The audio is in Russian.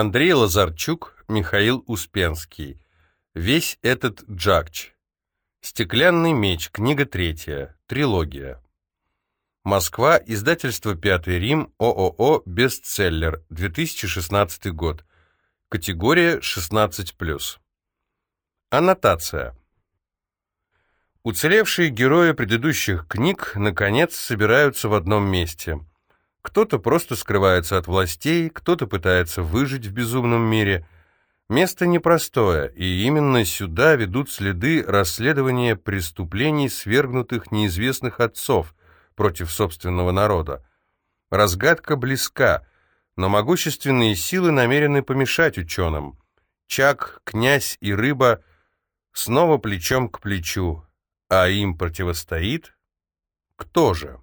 Андрей Лазарчук, Михаил Успенский. Весь этот джакч. Стеклянный меч, книга третья, трилогия. Москва, издательство «Пятый Рим», ООО «Бестселлер», 2016 год. Категория 16+. Аннотация. Уцелевшие герои предыдущих книг, наконец, собираются в одном месте. Кто-то просто скрывается от властей, кто-то пытается выжить в безумном мире. Место непростое, и именно сюда ведут следы расследования преступлений свергнутых неизвестных отцов против собственного народа. Разгадка близка, но могущественные силы намерены помешать ученым. Чак, князь и рыба снова плечом к плечу, а им противостоит кто же?